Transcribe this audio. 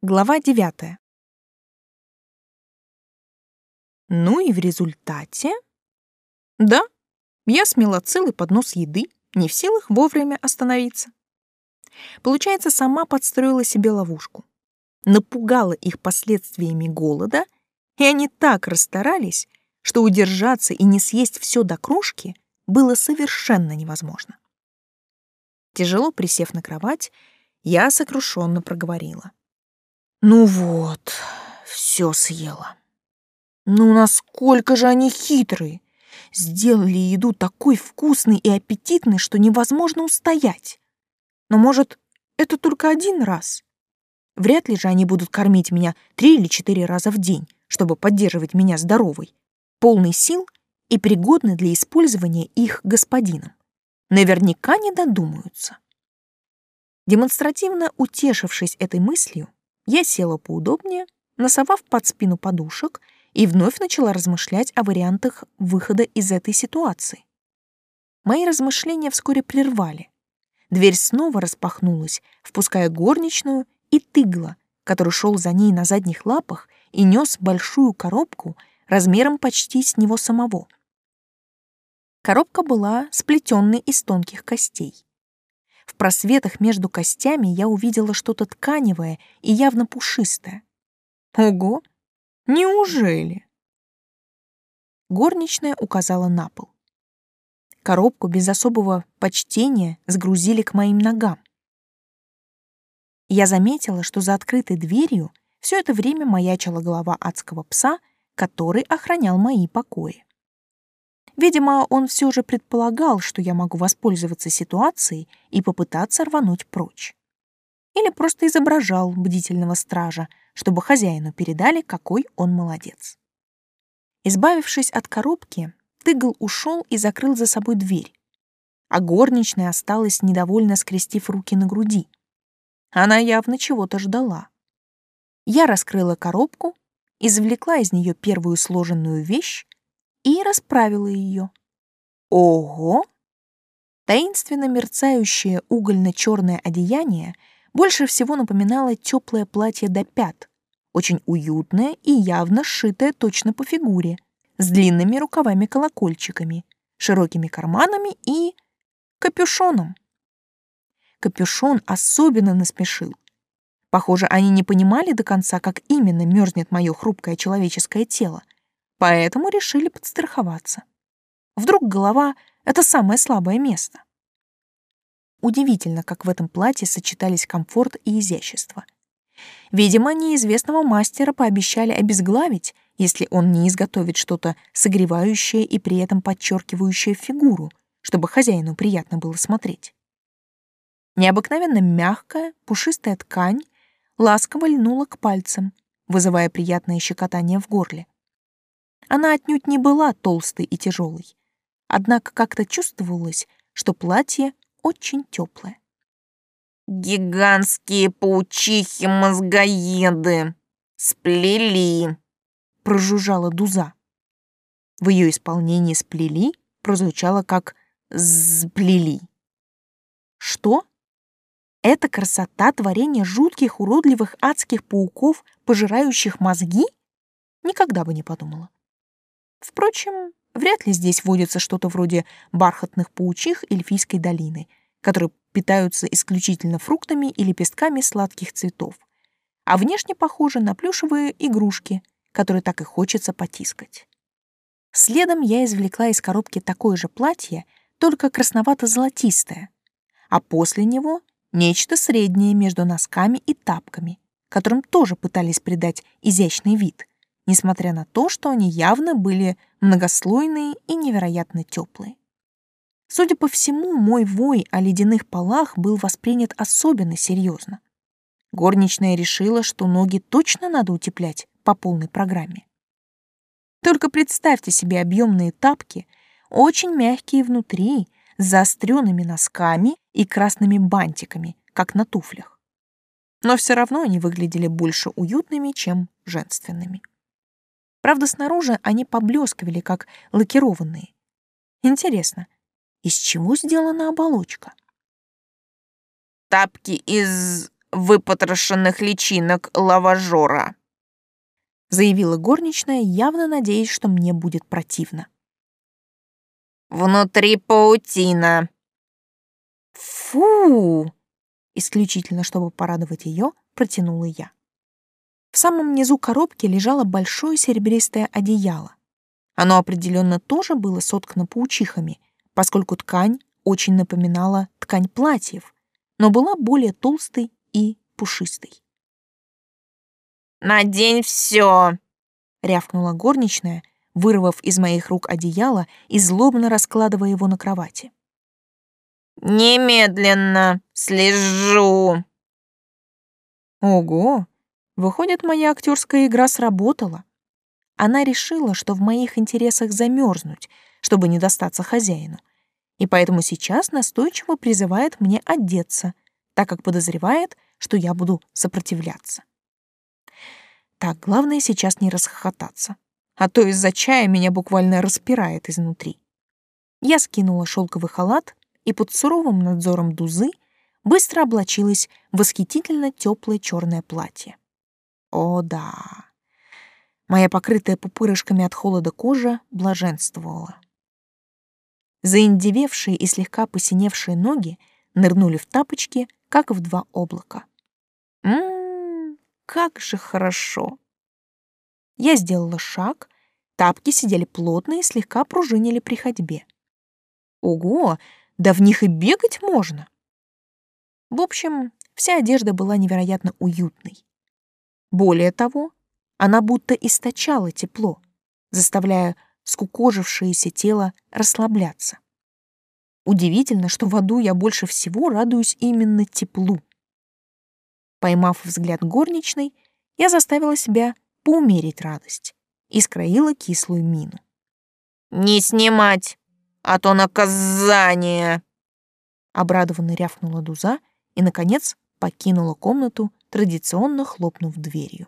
Глава девятая. Ну и в результате... Да, я смела целый поднос еды, не в силах вовремя остановиться. Получается, сама подстроила себе ловушку. Напугала их последствиями голода, и они так расстарались, что удержаться и не съесть все до крошки было совершенно невозможно. Тяжело присев на кровать, я сокрушенно проговорила. Ну вот, все съела. Ну насколько же они хитрые! Сделали еду такой вкусной и аппетитной, что невозможно устоять. Но, может, это только один раз? Вряд ли же они будут кормить меня три или четыре раза в день, чтобы поддерживать меня здоровой, полной сил и пригодной для использования их господином. Наверняка не додумаются. Демонстративно утешившись этой мыслью, я села поудобнее, носовав под спину подушек и вновь начала размышлять о вариантах выхода из этой ситуации. Мои размышления вскоре прервали. Дверь снова распахнулась, впуская горничную и тыгла, который шел за ней на задних лапах и нес большую коробку размером почти с него самого. Коробка была сплетенной из тонких костей. В просветах между костями я увидела что-то тканевое и явно пушистое. Ого! Неужели? Горничная указала на пол. Коробку без особого почтения сгрузили к моим ногам. Я заметила, что за открытой дверью все это время маячила голова адского пса, который охранял мои покои. Видимо, он все же предполагал, что я могу воспользоваться ситуацией и попытаться рвануть прочь. Или просто изображал бдительного стража, чтобы хозяину передали, какой он молодец. Избавившись от коробки, Тыгл ушел и закрыл за собой дверь, а горничная осталась недовольно скрестив руки на груди. Она явно чего-то ждала. Я раскрыла коробку, извлекла из нее первую сложенную вещь и расправила ее. Ого! Таинственно мерцающее угольно-черное одеяние больше всего напоминало теплое платье до пят, очень уютное и явно сшитое точно по фигуре, с длинными рукавами-колокольчиками, широкими карманами и капюшоном. Капюшон особенно насмешил. Похоже, они не понимали до конца, как именно мерзнет мое хрупкое человеческое тело, поэтому решили подстраховаться. Вдруг голова — это самое слабое место. Удивительно, как в этом платье сочетались комфорт и изящество. Видимо, неизвестного мастера пообещали обезглавить, если он не изготовит что-то согревающее и при этом подчеркивающее фигуру, чтобы хозяину приятно было смотреть. Необыкновенно мягкая, пушистая ткань ласково льнула к пальцам, вызывая приятное щекотание в горле. Она отнюдь не была толстой и тяжелой. Однако как-то чувствовалось, что платье очень теплое. «Гигантские паучихи-мозгоеды! Сплели!» — прожужжала Дуза. В ее исполнении «сплели» прозвучало как «сплели». Что? Это красота творения жутких, уродливых адских пауков, пожирающих мозги? Никогда бы не подумала. Впрочем, вряд ли здесь водится что-то вроде бархатных паучих эльфийской долины, которые питаются исключительно фруктами и лепестками сладких цветов, а внешне похожи на плюшевые игрушки, которые так и хочется потискать. Следом я извлекла из коробки такое же платье, только красновато-золотистое, а после него нечто среднее между носками и тапками, которым тоже пытались придать изящный вид несмотря на то, что они явно были многослойные и невероятно теплые. Судя по всему, мой вой о ледяных полах был воспринят особенно серьезно. Горничная решила, что ноги точно надо утеплять по полной программе. Только представьте себе объемные тапки, очень мягкие внутри, с заостренными носками и красными бантиками, как на туфлях. Но все равно они выглядели больше уютными, чем женственными. Правда, снаружи они поблескивали, как лакированные. Интересно, из чего сделана оболочка? «Тапки из выпотрошенных личинок лаважора», заявила горничная, явно надеясь, что мне будет противно. «Внутри паутина». «Фу!» Исключительно, чтобы порадовать ее, протянула я. В самом низу коробки лежало большое серебристое одеяло. Оно определенно тоже было соткано паучихами, поскольку ткань очень напоминала ткань платьев, но была более толстой и пушистой. «Надень все!» — рявкнула горничная, вырвав из моих рук одеяло и злобно раскладывая его на кровати. «Немедленно! Слежу!» Ого! Выходит, моя актерская игра сработала. Она решила, что в моих интересах замерзнуть, чтобы не достаться хозяину, и поэтому сейчас настойчиво призывает мне одеться, так как подозревает, что я буду сопротивляться. Так, главное сейчас не расхохотаться, а то из-за чая меня буквально распирает изнутри. Я скинула шелковый халат и под суровым надзором Дузы быстро облачилась в восхитительно теплое черное платье. О, да. Моя покрытая пупырышками от холода кожа блаженствовала. Заиндевевшие и слегка посиневшие ноги нырнули в тапочки, как в два облака. Ммм, как же хорошо. Я сделала шаг, тапки сидели плотно и слегка пружинили при ходьбе. Ого, да в них и бегать можно. В общем, вся одежда была невероятно уютной. Более того, она будто источала тепло, заставляя скукожившееся тело расслабляться. Удивительно, что в аду я больше всего радуюсь именно теплу. Поймав взгляд горничной, я заставила себя поумерить радость и скроила кислую мину. «Не снимать, а то наказание!» Обрадованно рявкнула Дуза и, наконец, покинула комнату, традиционно хлопнув дверью.